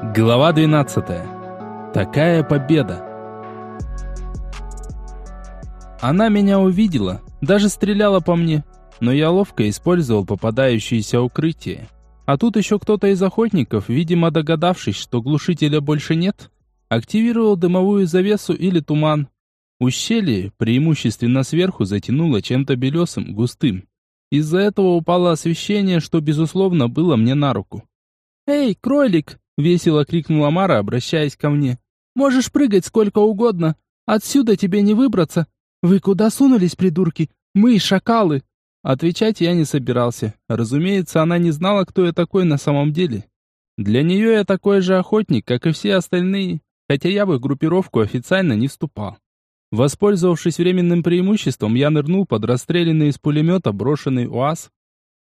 Глава 12. Такая победа. Она меня увидела, даже стреляла по мне, но я ловко использовал попадающиеся укрытия. А тут еще кто-то из охотников, видимо догадавшись, что глушителя больше нет, активировал дымовую завесу или туман. Ущелье, преимущественно сверху, затянуло чем-то белесым, густым. Из-за этого упало освещение, что, безусловно, было мне на руку. «Эй, кролик!» Весело крикнула Мара, обращаясь ко мне. «Можешь прыгать сколько угодно. Отсюда тебе не выбраться. Вы куда сунулись, придурки? Мы шакалы!» Отвечать я не собирался. Разумеется, она не знала, кто я такой на самом деле. Для нее я такой же охотник, как и все остальные, хотя я в их группировку официально не вступал. Воспользовавшись временным преимуществом, я нырнул под расстрелянный из пулемета брошенный УАЗ,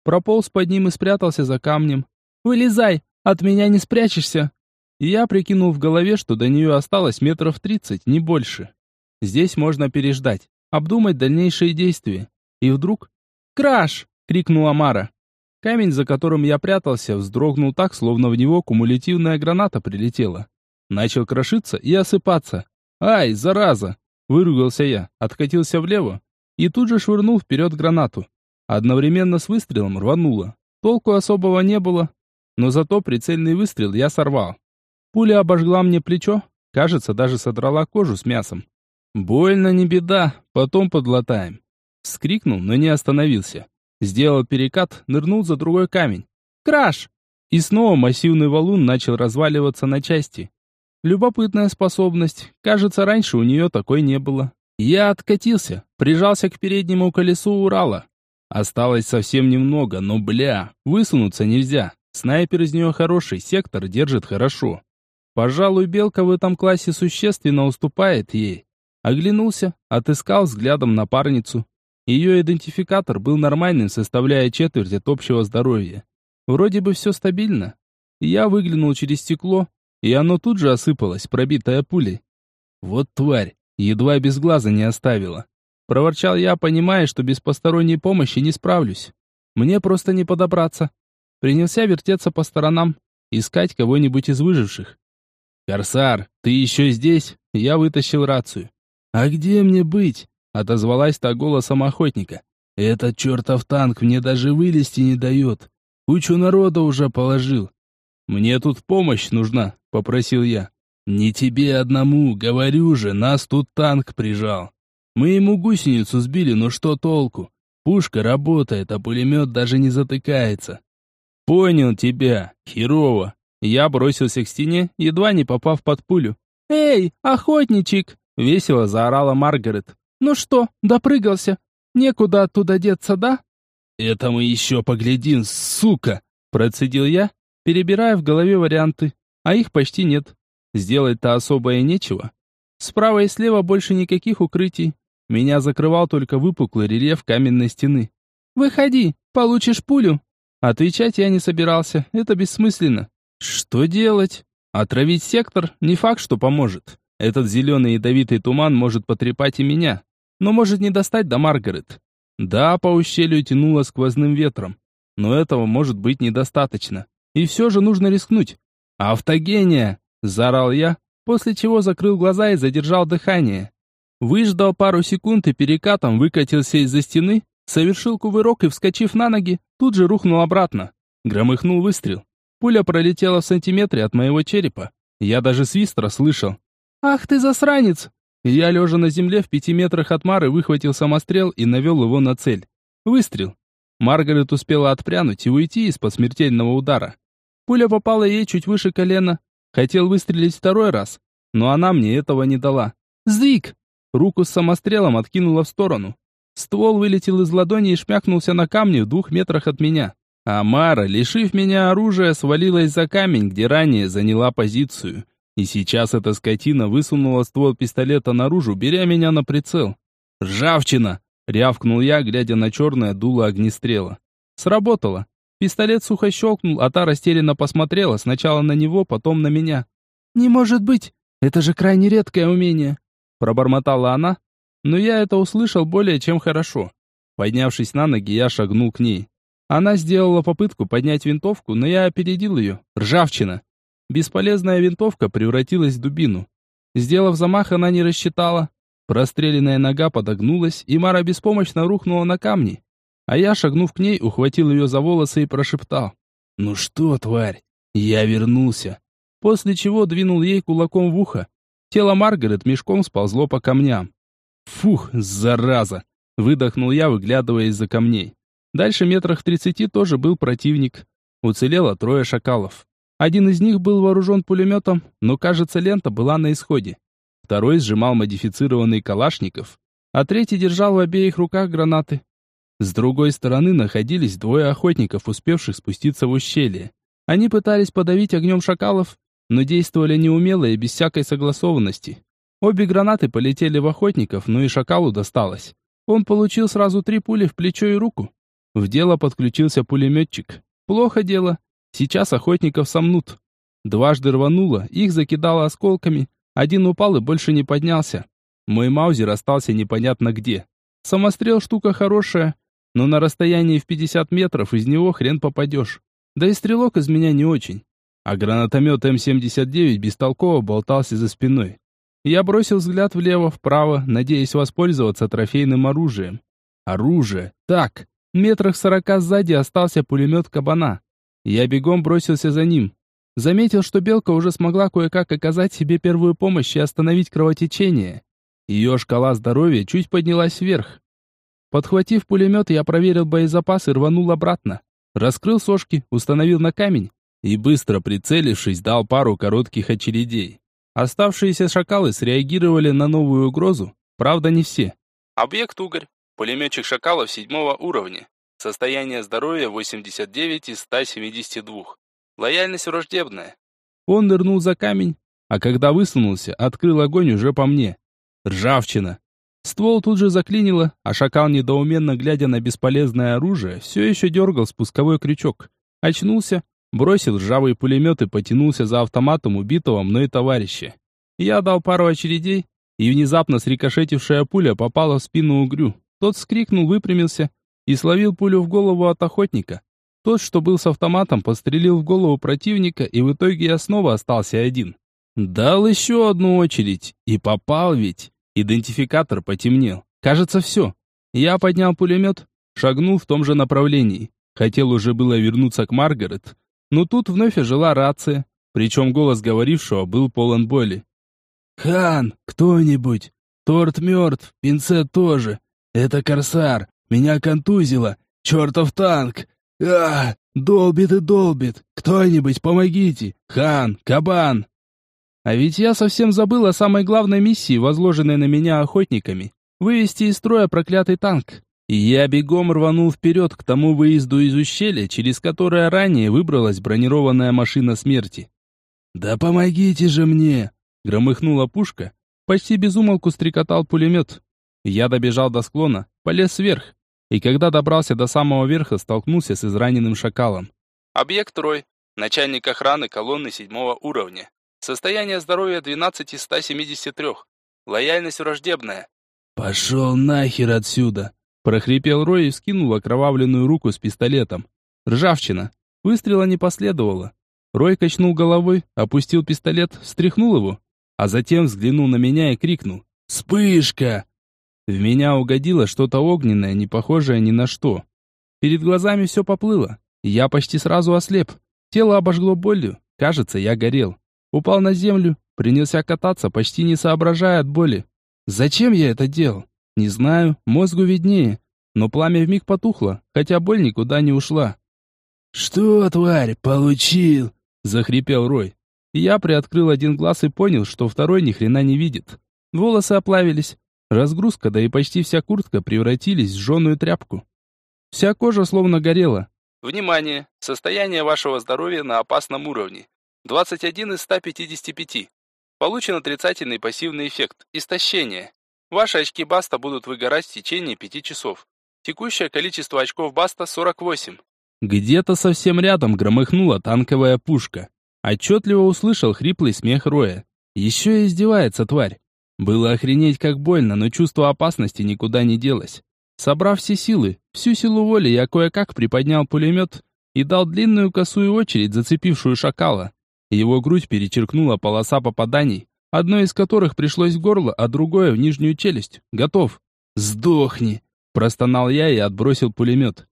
прополз под ним и спрятался за камнем. «Вылезай! От меня не спрячешься. я прикинул в голове, что до нее осталось метров тридцать, не больше. Здесь можно переждать, обдумать дальнейшие действия. И вдруг... «Краш!» — крикнула Мара. Камень, за которым я прятался, вздрогнул так, словно в него кумулятивная граната прилетела. Начал крошиться и осыпаться. «Ай, зараза!» — выругался я, откатился влево и тут же швырнул вперед гранату. Одновременно с выстрелом рвануло. Толку особого не было, но зато прицельный выстрел я сорвал. Пуля обожгла мне плечо, кажется, даже содрала кожу с мясом. Больно не беда, потом подлатаем. Скрикнул, но не остановился. Сделал перекат, нырнул за другой камень. Краш! И снова массивный валун начал разваливаться на части. Любопытная способность. Кажется, раньше у нее такой не было. Я откатился, прижался к переднему колесу Урала. Осталось совсем немного, но бля, высунуться нельзя. Снайпер из нее хороший, сектор держит хорошо. Пожалуй, белка в этом классе существенно уступает ей. Оглянулся, отыскал взглядом напарницу. Ее идентификатор был нормальным, составляя четверть от общего здоровья. Вроде бы все стабильно. Я выглянул через стекло, и оно тут же осыпалось, пробитое пулей. Вот тварь, едва без глаза не оставила. Проворчал я, понимая, что без посторонней помощи не справлюсь. Мне просто не подобраться. Принялся вертеться по сторонам, искать кого-нибудь из выживших. «Корсар, ты еще здесь?» Я вытащил рацию. «А где мне быть?» Отозвалась та голосом охотника. «Этот чертов танк мне даже вылезти не дает. Кучу народа уже положил». «Мне тут помощь нужна», — попросил я. «Не тебе одному, говорю же, нас тут танк прижал. Мы ему гусеницу сбили, но что толку? Пушка работает, а пулемет даже не затыкается. «Понял тебя. Херово». Я бросился к стене, едва не попав под пулю. «Эй, охотничек!» — весело заорала Маргарет. «Ну что, допрыгался? Некуда оттуда деться, да?» «Это мы еще поглядим, сука!» — процедил я, перебирая в голове варианты. А их почти нет. Сделать-то особо и нечего. Справа и слева больше никаких укрытий. Меня закрывал только выпуклый рельеф каменной стены. «Выходи, получишь пулю!» Отвечать я не собирался, это бессмысленно. Что делать? Отравить сектор не факт, что поможет. Этот зеленый ядовитый туман может потрепать и меня, но может не достать до Маргарет. Да, по ущелью тянуло сквозным ветром, но этого может быть недостаточно. И все же нужно рискнуть. «Автогения!» – заорал я, после чего закрыл глаза и задержал дыхание. Выждал пару секунд и перекатом выкатился из-за стены, Совершил кувырок и, вскочив на ноги, тут же рухнул обратно. Громыхнул выстрел. Пуля пролетела в сантиметре от моего черепа. Я даже свист расслышал. «Ах ты засранец!» Я, лежа на земле в пяти метрах от Мары, выхватил самострел и навел его на цель. Выстрел. Маргарет успела отпрянуть и уйти из-под смертельного удара. Пуля попала ей чуть выше колена. Хотел выстрелить второй раз, но она мне этого не дала. «Сдвиг!» Руку с самострелом откинула в сторону. Ствол вылетел из ладони и шмякнулся на камне в двух метрах от меня. Амара, лишив меня оружия, свалилась за камень, где ранее заняла позицию. И сейчас эта скотина высунула ствол пистолета наружу, беря меня на прицел. «Ржавчина!» — рявкнул я, глядя на черное дуло огнестрела. Сработало. Пистолет сухо щелкнул, а та растерянно посмотрела сначала на него, потом на меня. «Не может быть! Это же крайне редкое умение!» Пробормотала она, но я это услышал более чем хорошо. Поднявшись на ноги, я шагнул к ней. Она сделала попытку поднять винтовку, но я опередил ее. Ржавчина. Бесполезная винтовка превратилась в дубину. Сделав замах, она не рассчитала. Простреленная нога подогнулась, и Мара беспомощно рухнула на камни. А я, шагнув к ней, ухватил ее за волосы и прошептал. «Ну что, тварь, я вернулся!» После чего двинул ей кулаком в ухо. Тело Маргарет мешком сползло по камням. «Фух, зараза!» — выдохнул я, выглядывая из-за камней. Дальше метрах тридцати тоже был противник. Уцелело трое шакалов. Один из них был вооружен пулеметом, но, кажется, лента была на исходе. Второй сжимал модифицированный калашников, а третий держал в обеих руках гранаты. С другой стороны находились двое охотников, успевших спуститься в ущелье. Они пытались подавить огнем шакалов, но действовали неумело и без всякой согласованности. Обе гранаты полетели в охотников, но и шакалу досталось. Он получил сразу три пули в плечо и руку. В дело подключился пулеметчик. Плохо дело. Сейчас охотников сомнут. Дважды рвануло, их закидало осколками. Один упал и больше не поднялся. Мой маузер остался непонятно где. Самострел штука хорошая, но на расстоянии в 50 метров из него хрен попадешь. Да и стрелок из меня не очень. А гранатомет М-79 бестолково болтался за спиной. Я бросил взгляд влево, вправо, надеясь воспользоваться трофейным оружием. Оружие. Так, метрах сорока сзади остался пулемет кабана. Я бегом бросился за ним. Заметил, что белка уже смогла кое-как оказать себе первую помощь и остановить кровотечение. Ее шкала здоровья чуть поднялась вверх. Подхватив пулемет, я проверил боезапас и рванул обратно. Раскрыл сошки, установил на камень и, быстро прицелившись, дал пару коротких очередей. Оставшиеся шакалы среагировали на новую угрозу, правда не все. Объект угорь. Пулеметчик шакалов седьмого уровня. Состояние здоровья 89 из 172. Лояльность враждебная. Он нырнул за камень, а когда высунулся, открыл огонь уже по мне. Ржавчина. Ствол тут же заклинило, а шакал, недоуменно глядя на бесполезное оружие, все еще дергал спусковой крючок. Очнулся, бросил ржавый пулемет и потянулся за автоматом убитого мной товарища. Я дал пару очередей, и внезапно срикошетившая пуля попала в спину угрю. Тот вскрикнул, выпрямился и словил пулю в голову от охотника. Тот, что был с автоматом, пострелил в голову противника, и в итоге я снова остался один. Дал еще одну очередь, и попал ведь. Идентификатор потемнел. Кажется, все. Я поднял пулемет, шагнул в том же направлении. Хотел уже было вернуться к Маргарет, но тут вновь ожила рация, причем голос говорившего был полон боли. «Хан, кто-нибудь! Торт мертв, пинцет тоже. Это корсар, меня контузило. Чертов танк! А, долбит и долбит! Кто-нибудь, помогите! Хан, кабан!» А ведь я совсем забыл о самой главной миссии, возложенной на меня охотниками. Вывести из строя проклятый танк. И я бегом рванул вперед к тому выезду из ущелья, через которое ранее выбралась бронированная машина смерти. «Да помогите же мне!» Громыхнула пушка. Почти безумолку стрекотал пулемет. Я добежал до склона, полез вверх, и когда добрался до самого верха, столкнулся с израненным шакалом. Объект Трой. Начальник охраны колонны седьмого уровня. Состояние здоровья 12 из 173. Лояльность враждебная. «Пошел нахер отсюда!» Прохрипел Рой и скинул окровавленную руку с пистолетом. Ржавчина. Выстрела не последовало. Рой качнул головой, опустил пистолет, встряхнул его, а затем взглянул на меня и крикнул «Вспышка!» В меня угодило что-то огненное, не похожее ни на что. Перед глазами все поплыло. Я почти сразу ослеп. Тело обожгло болью. Кажется, я горел. Упал на землю, принялся кататься, почти не соображая от боли. Зачем я это делал? Не знаю, мозгу виднее. Но пламя вмиг потухло, хотя боль никуда не ушла. «Что, тварь, получил?» — захрипел Рой. Я приоткрыл один глаз и понял, что второй ни хрена не видит. Волосы оплавились, Разгрузка, да и почти вся куртка превратились в жженую тряпку. Вся кожа словно горела. Внимание! Состояние вашего здоровья на опасном уровне. 21 из 155. Получен отрицательный пассивный эффект – истощение. Ваши очки Баста будут выгорать в течение 5 часов. Текущее количество очков Баста – 48. Где-то совсем рядом громыхнула танковая пушка. Отчетливо услышал хриплый смех Роя. Еще и издевается тварь. Было охренеть как больно, но чувство опасности никуда не делось. Собрав все силы, всю силу воли, я кое-как приподнял пулемет и дал длинную косую очередь, зацепившую шакала. Его грудь перечеркнула полоса попаданий, одно из которых пришлось в горло, а другое в нижнюю челюсть. Готов. «Сдохни!» – простонал я и отбросил пулемет.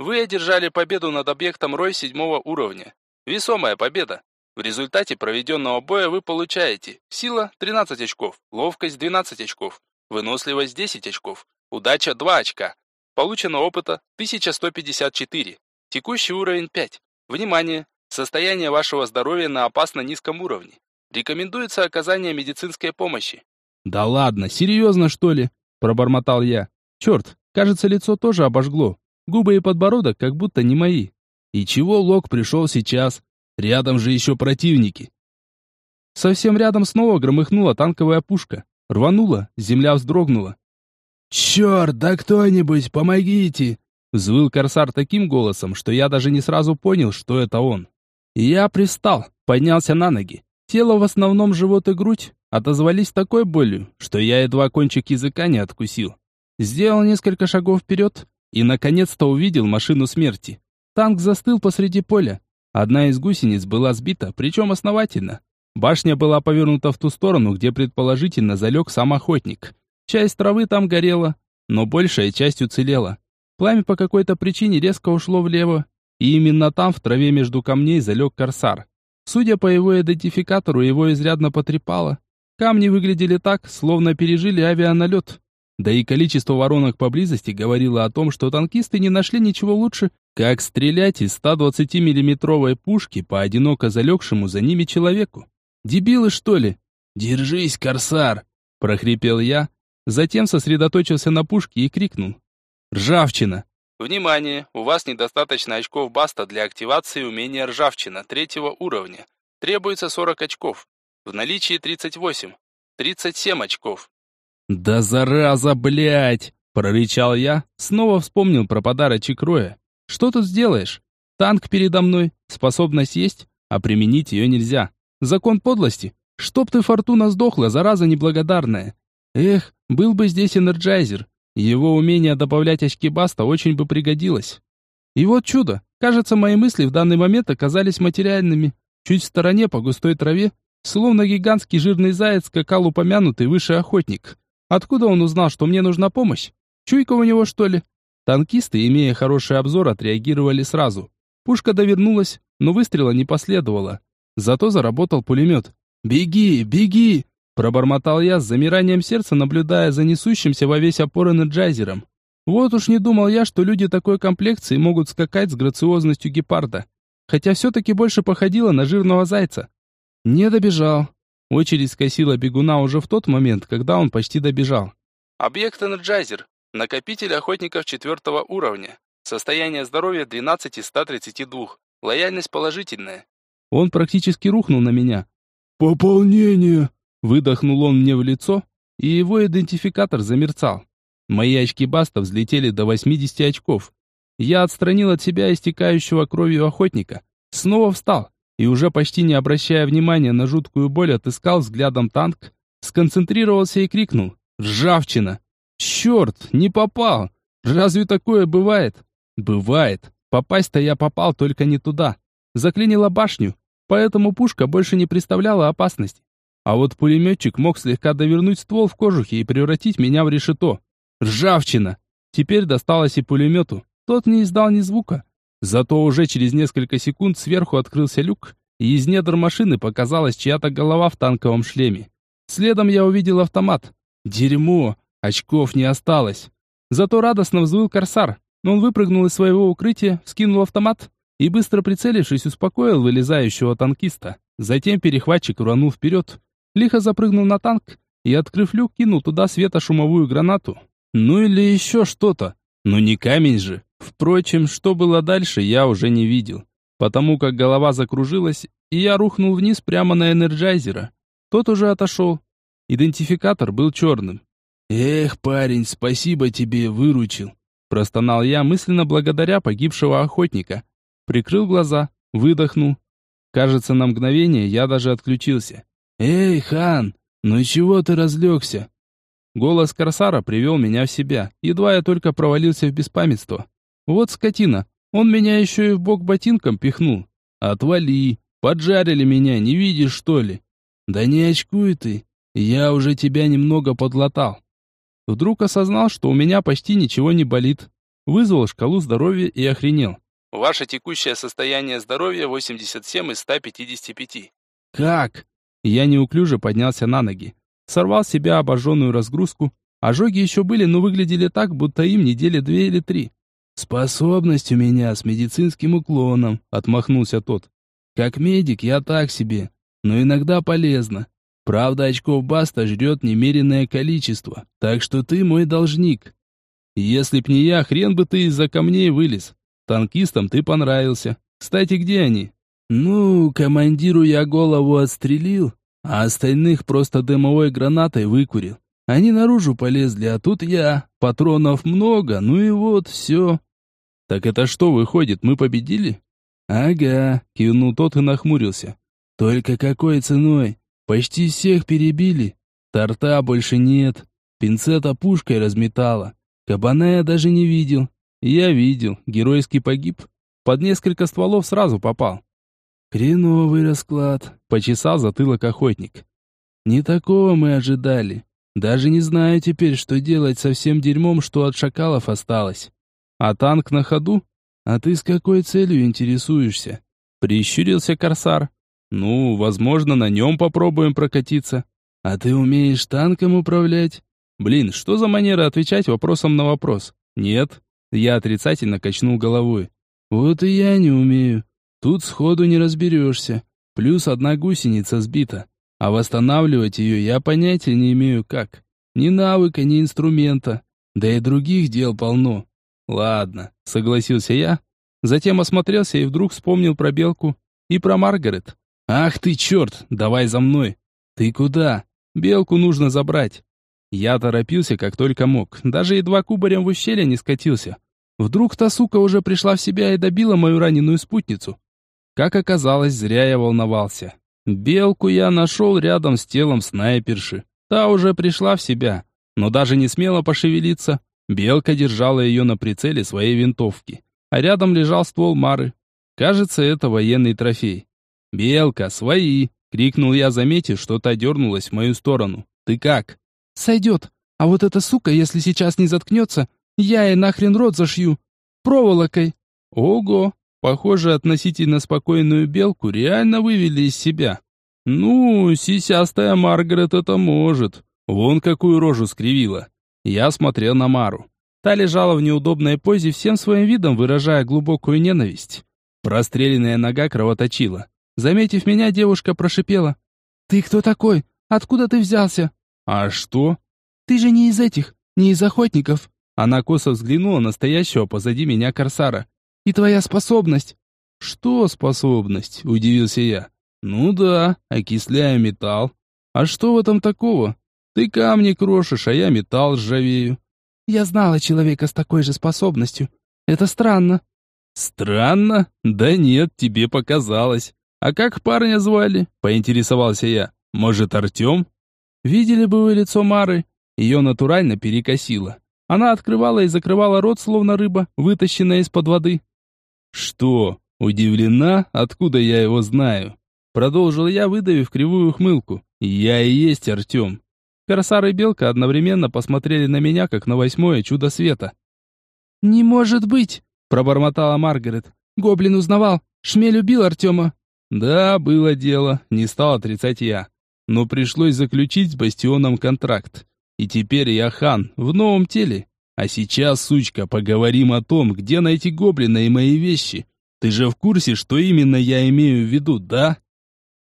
Вы одержали победу над объектом Рой седьмого уровня. Весомая победа. В результате проведенного боя вы получаете сила 13 очков, ловкость 12 очков, выносливость 10 очков, удача 2 очка. Получено опыта 1154. Текущий уровень 5. Внимание! Состояние вашего здоровья на опасно низком уровне. Рекомендуется оказание медицинской помощи. Да ладно, серьезно что ли? Пробормотал я. Черт, кажется, лицо тоже обожгло. Губы и подбородок как будто не мои. И чего Лок пришел сейчас? Рядом же еще противники. Совсем рядом снова громыхнула танковая пушка. Рванула, земля вздрогнула. «Черт, да кто-нибудь, помогите!» Взвыл корсар таким голосом, что я даже не сразу понял, что это он. Я пристал, поднялся на ноги. Тело в основном живот и грудь отозвались такой болью, что я едва кончик языка не откусил. Сделал несколько шагов вперед и, наконец-то, увидел машину смерти. Танк застыл посреди поля. Одна из гусениц была сбита, причем основательно. Башня была повернута в ту сторону, где предположительно залег сам охотник. Часть травы там горела, но большая часть уцелела. Пламя по какой-то причине резко ушло влево, и именно там, в траве между камней, залег корсар. Судя по его идентификатору, его изрядно потрепало. Камни выглядели так, словно пережили авианалет. Да и количество воронок поблизости говорило о том, что танкисты не нашли ничего лучше, как стрелять из 120 миллиметровой пушки по одиноко залегшему за ними человеку. Дебилы, что ли? «Держись, корсар!» – прохрипел я, затем сосредоточился на пушке и крикнул. «Ржавчина!» Внимание! У вас недостаточно очков баста для активации умения ржавчина третьего уровня. Требуется 40 очков. В наличии 38. 37 очков. Да зараза, блядь! Прорычал я, снова вспомнил про подарочек Роя. Что тут сделаешь? Танк передо мной, способность есть, а применить ее нельзя. Закон подлости. Чтоб ты, Фортуна, сдохла, зараза неблагодарная. Эх, был бы здесь энерджайзер, его умение добавлять очки Баста очень бы пригодилось. И вот чудо. Кажется, мои мысли в данный момент оказались материальными. Чуть в стороне по густой траве, словно гигантский жирный заяц, скакал упомянутый выше охотник. Откуда он узнал, что мне нужна помощь? Чуйка у него, что ли? Танкисты, имея хороший обзор, отреагировали сразу. Пушка довернулась, но выстрела не последовало. Зато заработал пулемет. «Беги, беги!» Пробормотал я с замиранием сердца, наблюдая за несущимся во весь опор энерджайзером. Вот уж не думал я, что люди такой комплекции могут скакать с грациозностью гепарда. Хотя все-таки больше походило на жирного зайца. Не добежал. Очередь скосила бегуна уже в тот момент, когда он почти добежал. Объект энерджайзер. Накопитель охотников четвертого уровня. Состояние здоровья 12 из 132. Лояльность положительная. Он практически рухнул на меня. «Пополнение!» Выдохнул он мне в лицо, и его идентификатор замерцал. Мои очки Баста взлетели до 80 очков. Я отстранил от себя истекающего кровью охотника, снова встал и уже почти не обращая внимания на жуткую боль, отыскал взглядом танк, сконцентрировался и крикнул «Ржавчина!» «Черт, не попал! Разве такое бывает?» «Бывает. Попасть-то я попал, только не туда. Заклинила башню, поэтому пушка больше не представляла опасности. А вот пулеметчик мог слегка довернуть ствол в кожухе и превратить меня в решето. Ржавчина! Теперь досталось и пулемету. Тот не издал ни звука. Зато уже через несколько секунд сверху открылся люк, и из недр машины показалась чья-то голова в танковом шлеме. Следом я увидел автомат. Дерьмо! Очков не осталось. Зато радостно взвыл корсар. Он выпрыгнул из своего укрытия, вскинул автомат и, быстро прицелившись, успокоил вылезающего танкиста. Затем перехватчик рванул вперед, лихо запрыгнул на танк и, открыв люк, кинул туда светошумовую гранату. Ну или еще что-то. Ну не камень же. Впрочем, что было дальше, я уже не видел. Потому как голова закружилась, и я рухнул вниз прямо на энерджайзера. Тот уже отошел. Идентификатор был черным. «Эх, парень, спасибо тебе, выручил!» Простонал я, мысленно благодаря погибшего охотника. Прикрыл глаза, выдохнул. Кажется, на мгновение я даже отключился. «Эй, хан, ну чего ты разлегся?» Голос Корсара привел меня в себя, едва я только провалился в беспамятство. Вот скотина, он меня еще и в бок ботинком пихнул. «Отвали!» Поджарили меня, не видишь, что ли? Да не очкуй ты, я уже тебя немного подлатал. Вдруг осознал, что у меня почти ничего не болит. Вызвал шкалу здоровья и охренел. Ваше текущее состояние здоровья 87 из 155. Как? Я неуклюже поднялся на ноги. Сорвал с себя обожженную разгрузку. Ожоги еще были, но выглядели так, будто им недели две или три. «Способность у меня с медицинским уклоном», — отмахнулся тот. «Как медик я так себе, но иногда полезно. Правда, очков Баста жрет немеренное количество, так что ты мой должник. Если б не я, хрен бы ты из-за камней вылез. Танкистам ты понравился. Кстати, где они?» «Ну, командиру я голову отстрелил, а остальных просто дымовой гранатой выкурил. Они наружу полезли, а тут я. Патронов много, ну и вот, все. «Так это что, выходит, мы победили?» «Ага», — кивнул тот и нахмурился. «Только какой ценой? Почти всех перебили. Торта больше нет. Пинцета пушкой разметала. Кабана я даже не видел. Я видел, геройски погиб. Под несколько стволов сразу попал. Хреновый расклад, почесал затылок охотник. Не такого мы ожидали. Даже не знаю теперь, что делать со всем дерьмом, что от шакалов осталось. А танк на ходу? А ты с какой целью интересуешься? Прищурился корсар. Ну, возможно, на нем попробуем прокатиться. А ты умеешь танком управлять? Блин, что за манера отвечать вопросом на вопрос? Нет. Я отрицательно качнул головой. Вот и я не умею. Тут сходу не разберешься. Плюс одна гусеница сбита. А восстанавливать ее я понятия не имею как. Ни навыка, ни инструмента. Да и других дел полно. Ладно, согласился я. Затем осмотрелся и вдруг вспомнил про Белку и про Маргарет. Ах ты черт, давай за мной. Ты куда? Белку нужно забрать. Я торопился как только мог, даже едва кубарем в ущелье не скатился. Вдруг та сука уже пришла в себя и добила мою раненую спутницу. Как оказалось, зря я волновался. Белку я нашел рядом с телом снайперши. Та уже пришла в себя, но даже не смела пошевелиться. Белка держала ее на прицеле своей винтовки, а рядом лежал ствол Мары. Кажется, это военный трофей. «Белка, свои!» — крикнул я, заметив, что та дернулась в мою сторону. «Ты как?» «Сойдет. А вот эта сука, если сейчас не заткнется, я ей нахрен рот зашью. Проволокой». «Ого! Похоже, относительно спокойную белку реально вывели из себя. Ну, сисястая Маргарет это может. Вон какую рожу скривила. Я смотрел на Мару. Та лежала в неудобной позе, всем своим видом выражая глубокую ненависть. Простреленная нога кровоточила. Заметив меня, девушка прошипела. «Ты кто такой? Откуда ты взялся?» «А что?» «Ты же не из этих, не из охотников». Она косо взглянула на стоящего позади меня корсара. «И твоя способность?» «Что способность?» – удивился я. «Ну да, окисляю металл. А что в этом такого? Ты камни крошишь, а я металл ржавею. Я знала человека с такой же способностью. Это странно. Странно? Да нет, тебе показалось. А как парня звали? Поинтересовался я. Может, Артем? Видели бы вы лицо Мары? Ее натурально перекосило. Она открывала и закрывала рот, словно рыба, вытащенная из-под воды. Что? Удивлена? Откуда я его знаю? Продолжил я, выдавив кривую ухмылку. Я и есть Артем. Корсар и Белка одновременно посмотрели на меня, как на восьмое чудо света. «Не может быть!» – пробормотала Маргарет. «Гоблин узнавал. Шмель убил Артема». «Да, было дело, не стал отрицать я. Но пришлось заключить с Бастионом контракт. И теперь я хан, в новом теле. А сейчас, сучка, поговорим о том, где найти гоблина и мои вещи. Ты же в курсе, что именно я имею в виду, да?»